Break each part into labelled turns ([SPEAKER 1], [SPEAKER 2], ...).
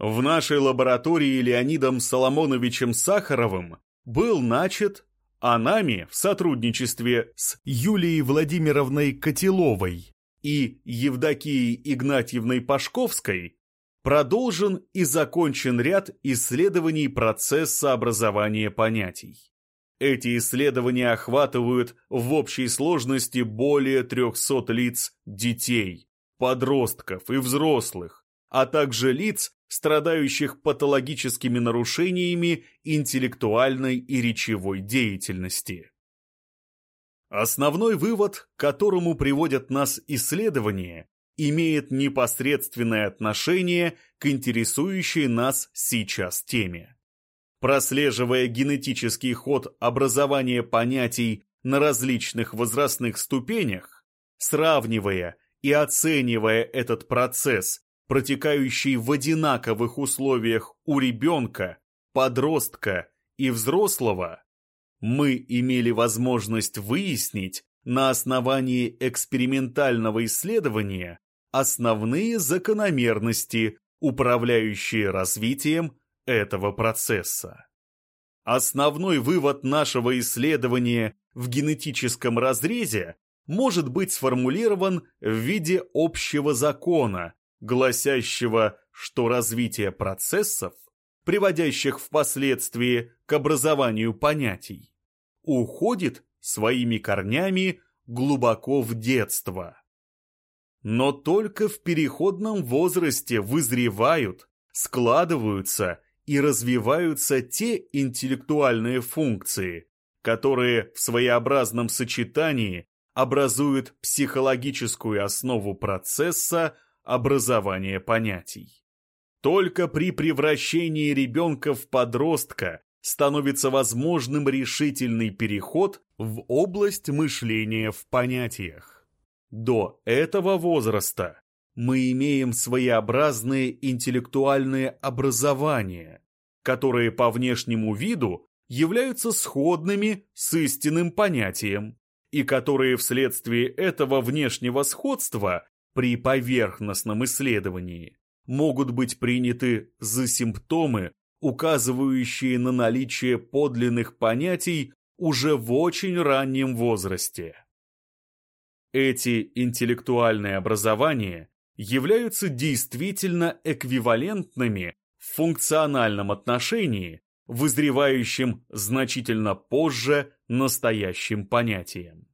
[SPEAKER 1] В нашей лаборатории Леонидом Соломоновичем Сахаровым был начат, а нами в сотрудничестве с Юлией Владимировной Котеловой и Евдокией Игнатьевной Пашковской продолжен и закончен ряд исследований процесса образования понятий. Эти исследования охватывают в общей сложности более 300 лиц детей, подростков и взрослых, а также лиц, страдающих патологическими нарушениями интеллектуальной и речевой деятельности. Основной вывод, к которому приводят нас исследования, имеет непосредственное отношение к интересующей нас сейчас теме. Прослеживая генетический ход образования понятий на различных возрастных ступенях, сравнивая и оценивая этот процесс, протекающий в одинаковых условиях у ребенка, подростка и взрослого, мы имели возможность выяснить на основании экспериментального исследования основные закономерности, управляющие развитием этого процесса. Основной вывод нашего исследования в генетическом разрезе может быть сформулирован в виде общего закона, гласящего, что развитие процессов, приводящих впоследствии к образованию понятий, уходит своими корнями глубоко в детство. Но только в переходном возрасте вызревают, складываются и развиваются те интеллектуальные функции, которые в своеобразном сочетании образуют психологическую основу процесса образования понятий. Только при превращении ребенка в подростка становится возможным решительный переход в область мышления в понятиях. До этого возраста мы имеем своеобразные интеллектуальные образования, которые по внешнему виду являются сходными с истинным понятием и которые вследствие этого внешнего сходства при поверхностном исследовании могут быть приняты за симптомы указывающие на наличие подлинных понятий уже в очень раннем возрасте. Эти интеллектуальные образования являются действительно эквивалентными в функциональном отношении, вызревающим значительно позже настоящим понятием.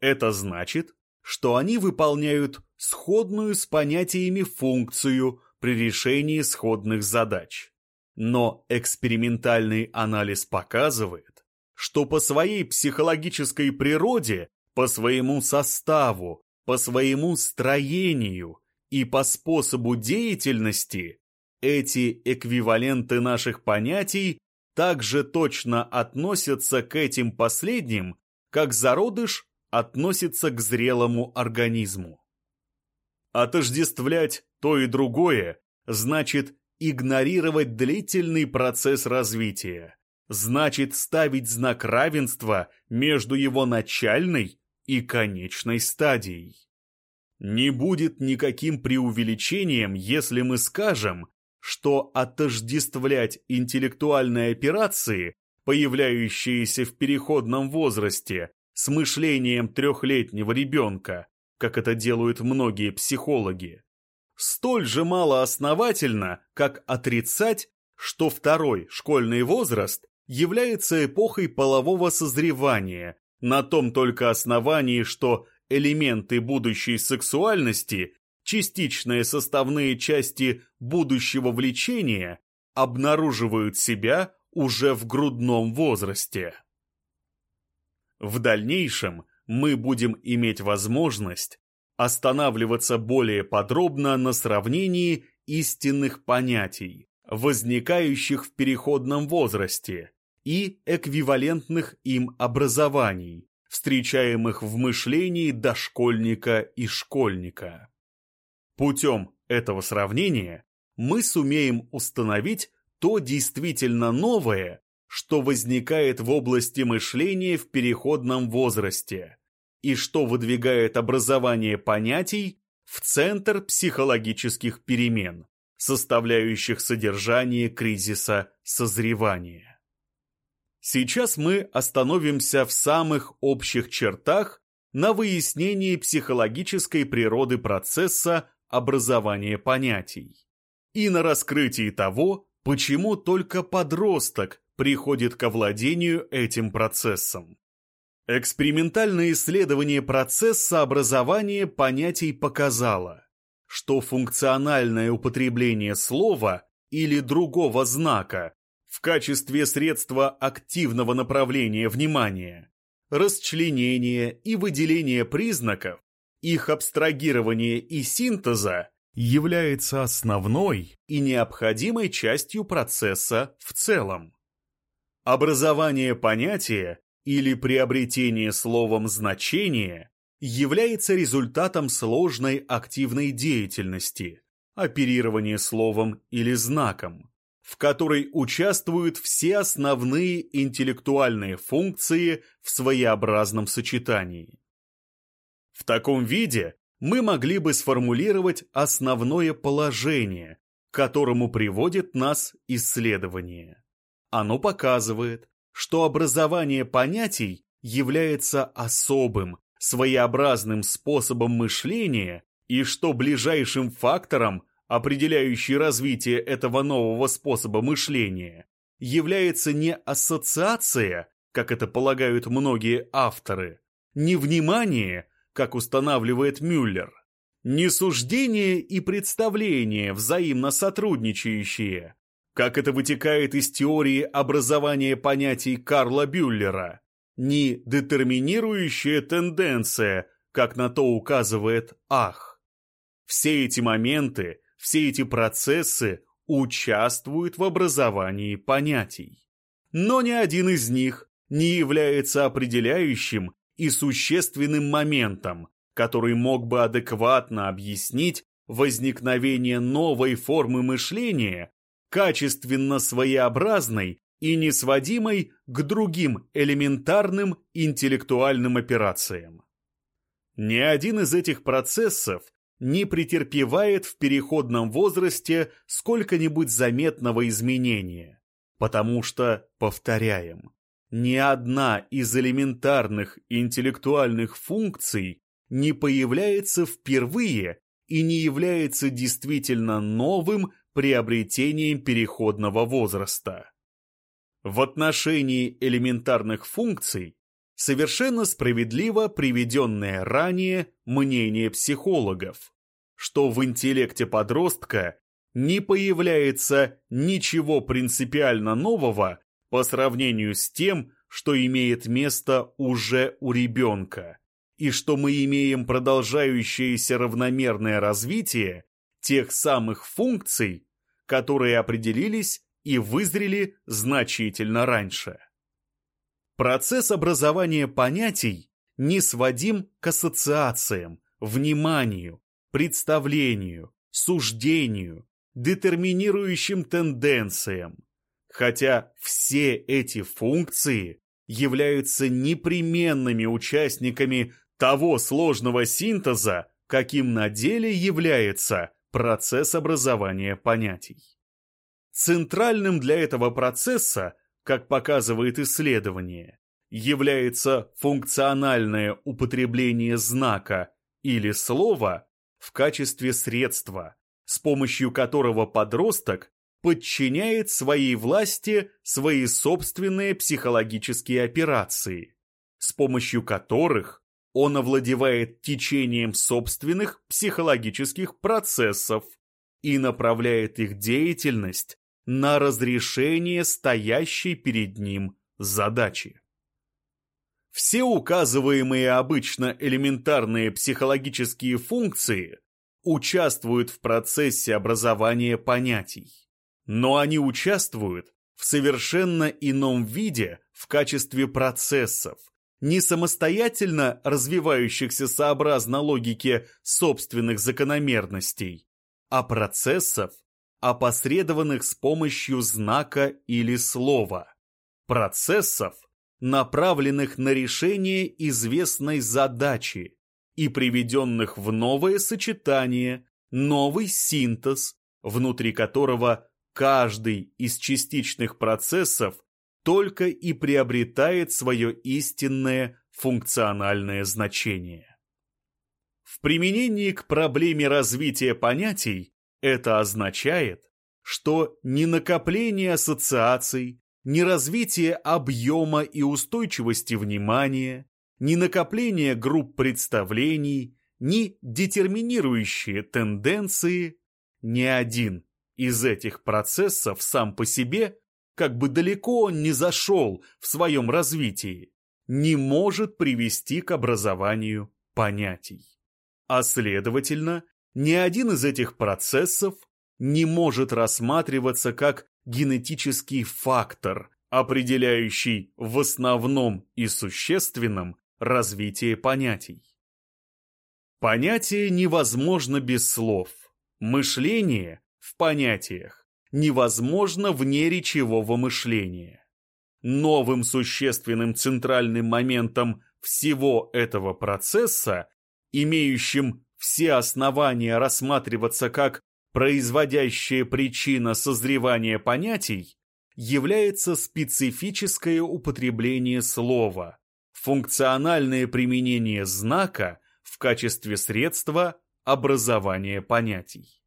[SPEAKER 1] Это значит, что они выполняют сходную с понятиями функцию при решении сходных задач. Но экспериментальный анализ показывает, что по своей психологической природе, по своему составу, по своему строению и по способу деятельности эти эквиваленты наших понятий также точно относятся к этим последним, как зародыш относится к зрелому организму. Отождествлять то и другое значит игнорировать длительный процесс развития, значит ставить знак равенства между его начальной и конечной стадией. Не будет никаким преувеличением, если мы скажем, что отождествлять интеллектуальные операции, появляющиеся в переходном возрасте, с мышлением трехлетнего ребенка, как это делают многие психологи, столь же мало основательно, как отрицать, что второй школьный возраст является эпохой полового созревания, на том только основании, что элементы будущей сексуальности, частичные составные части будущего влечения, обнаруживают себя уже в грудном возрасте. В дальнейшем мы будем иметь возможность останавливаться более подробно на сравнении истинных понятий, возникающих в переходном возрасте, и эквивалентных им образований, встречаемых в мышлении дошкольника и школьника. Путем этого сравнения мы сумеем установить то действительно новое, что возникает в области мышления в переходном возрасте, и что выдвигает образование понятий в центр психологических перемен, составляющих содержание кризиса созревания. Сейчас мы остановимся в самых общих чертах на выяснении психологической природы процесса образования понятий и на раскрытии того, почему только подросток приходит к овладению этим процессом. Экспериментальное исследование процесса образования понятий показало, что функциональное употребление слова или другого знака в качестве средства активного направления внимания, расчленения и выделения признаков, их абстрагирования и синтеза является основной и необходимой частью процесса в целом. Образование понятия или приобретение словом значения является результатом сложной активной деятельности, оперирования словом или знаком, в которой участвуют все основные интеллектуальные функции в своеобразном сочетании. В таком виде мы могли бы сформулировать основное положение, к которому приводит нас исследование. Оно показывает, что образование понятий является особым, своеобразным способом мышления и что ближайшим фактором, определяющий развитие этого нового способа мышления, является не ассоциация, как это полагают многие авторы, не внимание, как устанавливает Мюллер, не суждение и представление взаимно сотрудничающие, как это вытекает из теории образования понятий Карла Бюллера, не детерминирующая тенденция, как на то указывает Ах. Все эти моменты, все эти процессы участвуют в образовании понятий. Но ни один из них не является определяющим и существенным моментом, который мог бы адекватно объяснить возникновение новой формы мышления, качественно своеобразной и несводимой к другим элементарным интеллектуальным операциям. Ни один из этих процессов не претерпевает в переходном возрасте сколько-нибудь заметного изменения, потому что, повторяем, ни одна из элементарных интеллектуальных функций не появляется впервые и не является действительно новым приобретением переходного возраста. В отношении элементарных функций совершенно справедливо приведенное ранее мнение психологов, что в интеллекте подростка не появляется ничего принципиально нового по сравнению с тем, что имеет место уже у ребенка, и что мы имеем продолжающееся равномерное развитие тех самых функций, которые определились и вызрели значительно раньше. Процесс образования понятий не сводим к ассоциациям, вниманию, представлению, суждению, детерминирующим тенденциям, хотя все эти функции являются непременными участниками того сложного синтеза, каким на деле является процесс образования понятий. Центральным для этого процесса, как показывает исследование, является функциональное употребление знака или слова в качестве средства, с помощью которого подросток подчиняет своей власти свои собственные психологические операции, с помощью которых он овладевает течением собственных психологических процессов и направляет их деятельность на разрешение стоящей перед ним задачи. Все указываемые обычно элементарные психологические функции участвуют в процессе образования понятий но они участвуют в совершенно ином виде в качестве процессов, не самостоятельно развивающихся сообразно логике собственных закономерностей, а процессов, опосредованных с помощью знака или слова, процессов, направленных на решение известной задачи и приведенных в новое сочетание, новый синтез внутри которого каждый из частичных процессов только и приобретает свое истинное функциональное значение. В применении к проблеме развития понятий это означает, что ни накопление ассоциаций, ни развитие объема и устойчивости внимания, ни накопление групп представлений, ни детерминирующие тенденции, ни один из этих процессов сам по себе, как бы далеко он ни зашел в своем развитии, не может привести к образованию понятий. А следовательно, ни один из этих процессов не может рассматриваться как генетический фактор, определяющий в основном и существенном развитие понятий. Понятие невозможно без слов. Мышление в понятиях невозможно вне речевого мышления. Новым существенным центральным моментом всего этого процесса, имеющим все основания рассматриваться как производящая причина созревания понятий, является специфическое употребление слова, функциональное применение знака в качестве средства образования понятий.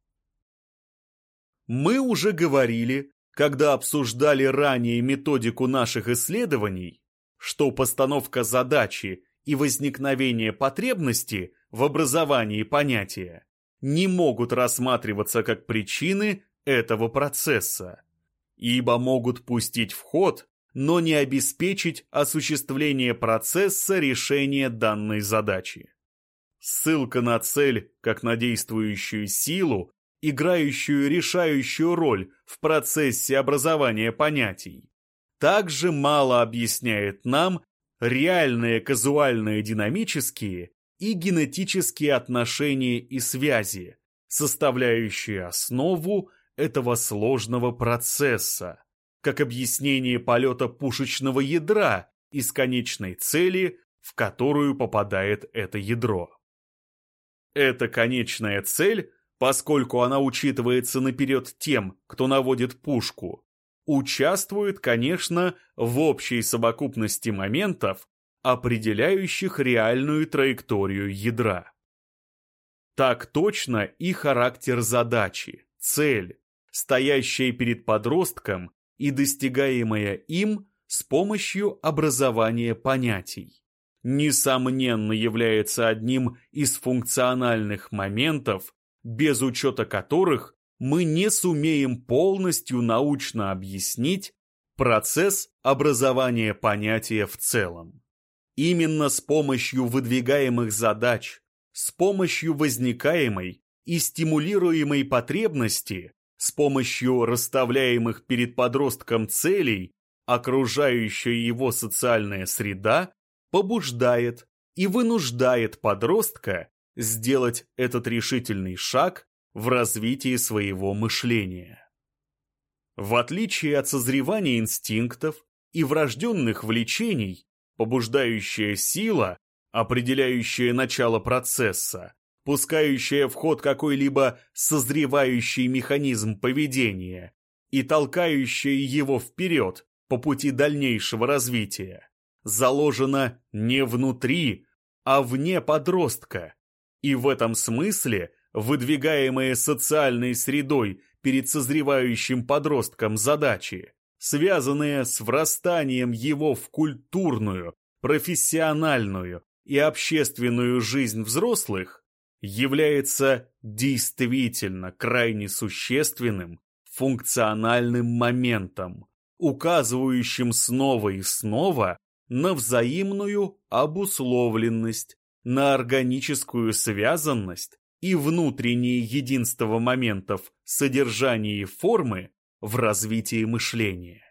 [SPEAKER 1] Мы уже говорили, когда обсуждали ранее методику наших исследований, что постановка задачи и возникновение потребности в образовании понятия не могут рассматриваться как причины этого процесса, ибо могут пустить в ход, но не обеспечить осуществление процесса решения данной задачи. Ссылка на цель как на действующую силу, играющую решающую роль в процессе образования понятий, также мало объясняет нам реальные казуальные динамические и генетические отношения и связи, составляющие основу этого сложного процесса, как объяснение полета пушечного ядра из конечной цели, в которую попадает это ядро. Эта конечная цель, поскольку она учитывается наперед тем, кто наводит пушку, участвует, конечно, в общей совокупности моментов, определяющих реальную траекторию ядра. Так точно и характер задачи, цель, стоящая перед подростком и достигаемая им с помощью образования понятий, несомненно является одним из функциональных моментов, без учета которых мы не сумеем полностью научно объяснить процесс образования понятия в целом. Именно с помощью выдвигаемых задач, с помощью возникаемой и стимулируемой потребности, с помощью расставляемых перед подростком целей, окружающая его социальная среда побуждает и вынуждает подростка сделать этот решительный шаг в развитии своего мышления. В отличие от созревания инстинктов и врожденных влечений, побуждающая сила, определяющая начало процесса, пускающая в ход какой-либо созревающий механизм поведения и толкающая его вперед по пути дальнейшего развития, заложена не внутри, а вне подростка, и в этом смысле выдвигаемые социальной средой перед созревающим подростком задачи связанные с врастанием его в культурную, профессиональную и общественную жизнь взрослых, является действительно крайне существенным функциональным моментом, указывающим снова и снова на взаимную обусловленность, на органическую связанность и внутреннее единство моментов содержания и формы в развитии мышления.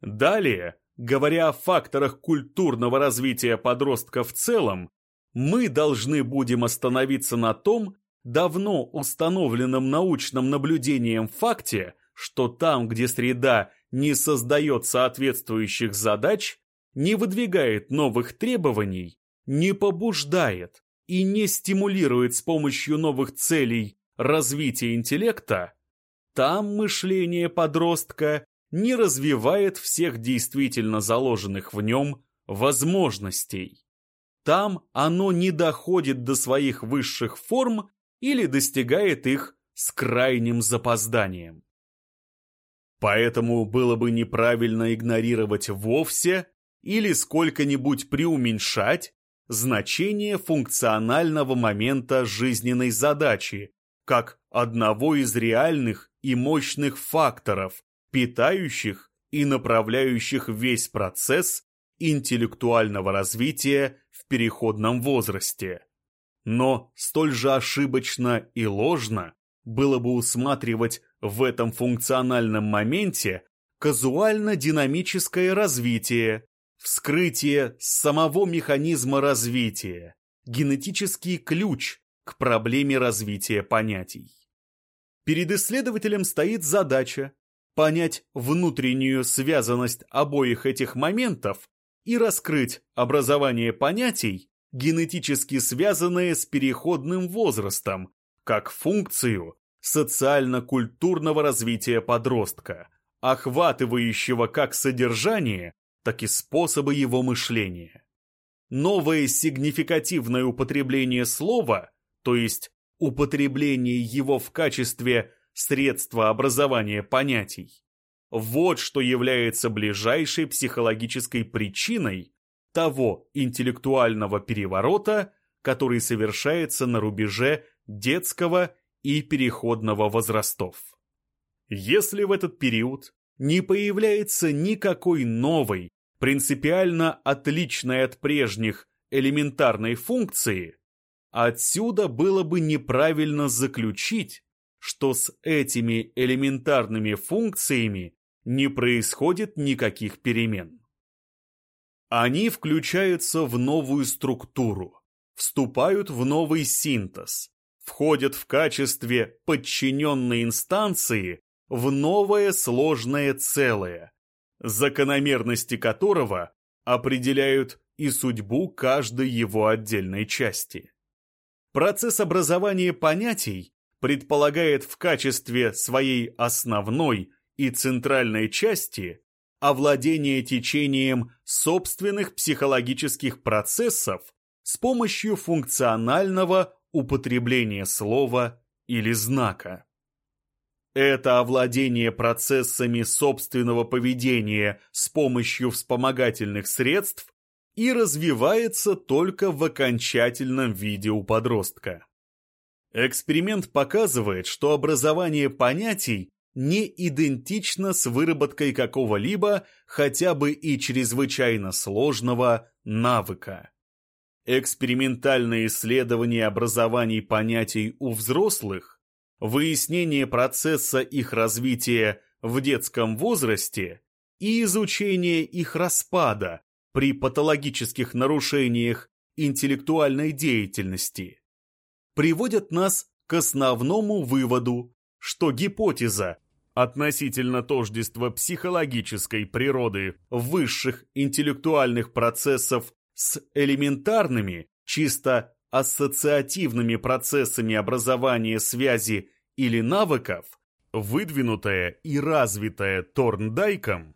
[SPEAKER 1] Далее, говоря о факторах культурного развития подростка в целом, мы должны будем остановиться на том давно установленном научным наблюдением факте, что там, где среда не создает соответствующих задач, не выдвигает новых требований, не побуждает и не стимулирует с помощью новых целей развития интеллекта, там мышление подростка не развивает всех действительно заложенных в нем возможностей. Там оно не доходит до своих высших форм или достигает их с крайним запозданием. Поэтому было бы неправильно игнорировать вовсе или сколько-нибудь преуменьшать значение функционального момента жизненной задачи как одного из реальных и мощных факторов, питающих и направляющих весь процесс интеллектуального развития в переходном возрасте. Но столь же ошибочно и ложно было бы усматривать в этом функциональном моменте казуально-динамическое развитие, вскрытие самого механизма развития, генетический ключ к проблеме развития понятий. Перед исследователем стоит задача понять внутреннюю связанность обоих этих моментов и раскрыть образование понятий, генетически связанные с переходным возрастом, как функцию социально-культурного развития подростка, охватывающего как содержание, так и способы его мышления. Новое сигнификативное употребление слова, то есть употребление его в качестве средства образования понятий, вот что является ближайшей психологической причиной того интеллектуального переворота, который совершается на рубеже детского и переходного возрастов. Если в этот период не появляется никакой новой, принципиально отличной от прежних элементарной функции, отсюда было бы неправильно заключить, что с этими элементарными функциями не происходит никаких перемен. Они включаются в новую структуру, вступают в новый синтез, входят в качестве подчиненной инстанции в новое сложное целое, закономерности которого определяют и судьбу каждой его отдельной части. Процесс образования понятий предполагает в качестве своей основной и центральной части овладение течением собственных психологических процессов с помощью функционального употребления слова или знака. Это овладение процессами собственного поведения с помощью вспомогательных средств и развивается только в окончательном виде у подростка. Эксперимент показывает, что образование понятий не идентично с выработкой какого-либо, хотя бы и чрезвычайно сложного, навыка. Экспериментальное исследование образований понятий у взрослых, выяснение процесса их развития в детском возрасте и изучение их распада при патологических нарушениях интеллектуальной деятельности приводят нас к основному выводу, что гипотеза относительно тождества психологической природы высших интеллектуальных процессов с элементарными, чисто ассоциативными процессами образования связи или навыков, выдвинутая и развитая Торндайком,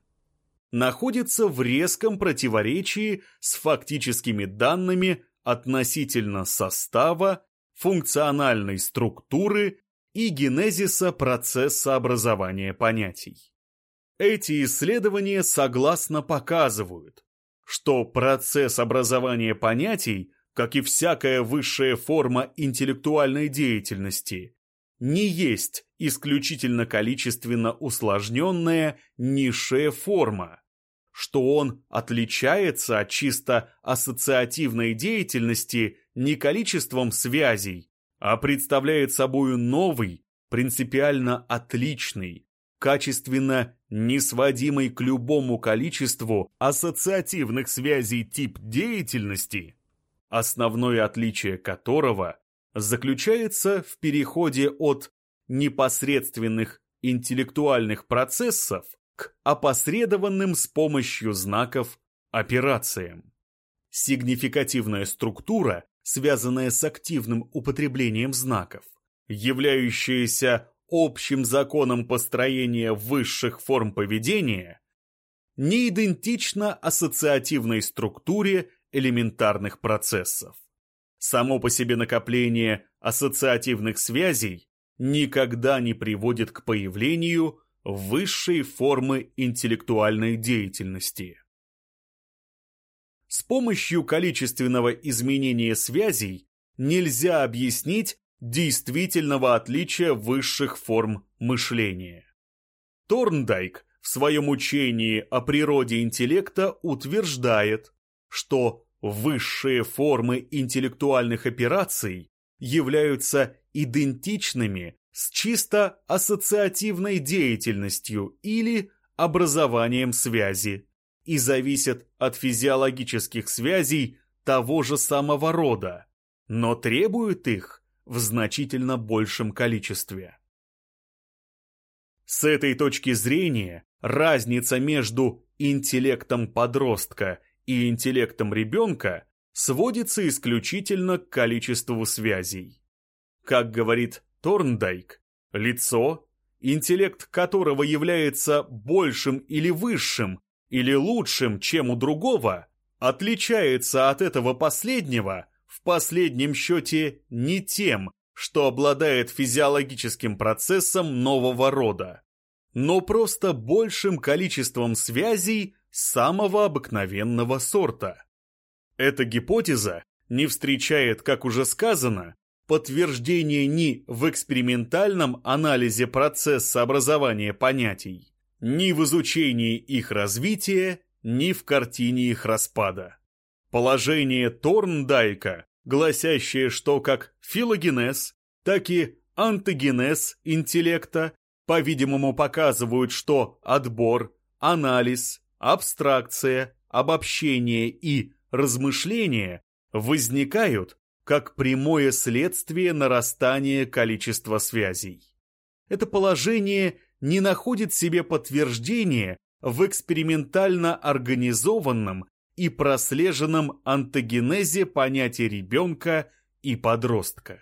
[SPEAKER 1] находится в резком противоречии с фактическими данными относительно состава, функциональной структуры и генезиса процесса образования понятий. Эти исследования согласно показывают, что процесс образования понятий, как и всякая высшая форма интеллектуальной деятельности, не есть исключительно количественно усложненная низшая форма, что он отличается от чисто ассоциативной деятельности не количеством связей, а представляет собою новый, принципиально отличный, качественно несводимый к любому количеству ассоциативных связей тип деятельности, основное отличие которого заключается в переходе от непосредственных интеллектуальных процессов к опосредованным с помощью знаков операциям. Сигнификативная структура связанная с активным употреблением знаков, являющаяся общим законом построения высших форм поведения, не идентична ассоциативной структуре элементарных процессов. Само по себе накопление ассоциативных связей никогда не приводит к появлению высшей формы интеллектуальной деятельности. С помощью количественного изменения связей нельзя объяснить действительного отличия высших форм мышления. Торндайк в своем учении о природе интеллекта утверждает, что высшие формы интеллектуальных операций являются идентичными с чисто ассоциативной деятельностью или образованием связи и зависят от физиологических связей того же самого рода, но требуют их в значительно большем количестве. С этой точки зрения разница между интеллектом подростка и интеллектом ребенка сводится исключительно к количеству связей. Как говорит Торндайк, лицо, интеллект которого является большим или высшим, или лучшим, чем у другого, отличается от этого последнего в последнем счете не тем, что обладает физиологическим процессом нового рода, но просто большим количеством связей самого обыкновенного сорта. Эта гипотеза не встречает, как уже сказано, подтверждения ни в экспериментальном анализе процесса образования понятий, ни в изучении их развития, ни в картине их распада. Положение Торндайка, гласящее, что как филогенез, так и антогенез интеллекта, по-видимому, показывают, что отбор, анализ, абстракция, обобщение и размышление возникают как прямое следствие нарастания количества связей. Это положение не находит себе подтверждения в экспериментально организованном и прослеженном антогенезе понятия ребенка и подростка.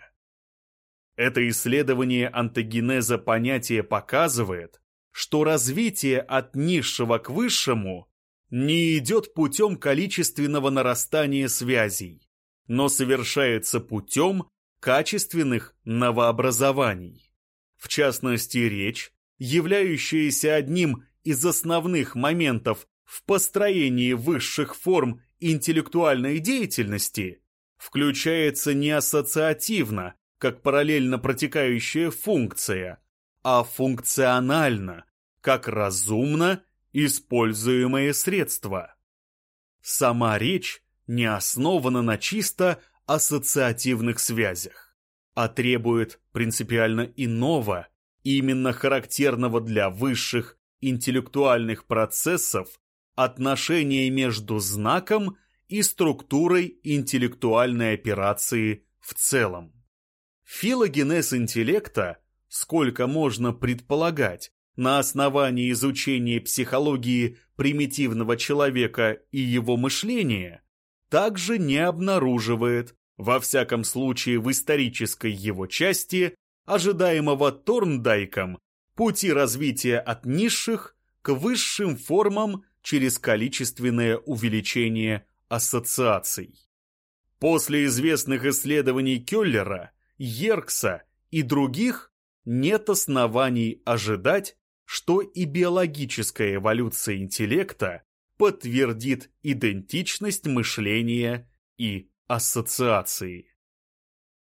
[SPEAKER 1] Это исследование антогенеза понятия показывает, что развитие от низшего к высшему не идет путем количественного нарастания связей, но совершается путем качественных новообразований. В частности, речь, являющаяся одним из основных моментов в построении высших форм интеллектуальной деятельности, включается не ассоциативно, как параллельно протекающая функция, а функционально, как разумно используемое средство. Сама речь не основана на чисто ассоциативных связях, а требует принципиально иного, именно характерного для высших интеллектуальных процессов отношения между знаком и структурой интеллектуальной операции в целом. Филогенез интеллекта сколько можно предполагать на основании изучения психологии примитивного человека и его мышления, также не обнаруживает, во всяком случае в исторической его части, ожидаемого Торндайком, пути развития от низших к высшим формам через количественное увеличение ассоциаций. После известных исследований Келлера, Еркса и других нет оснований ожидать, что и биологическая эволюция интеллекта подтвердит идентичность мышления и ассоциации.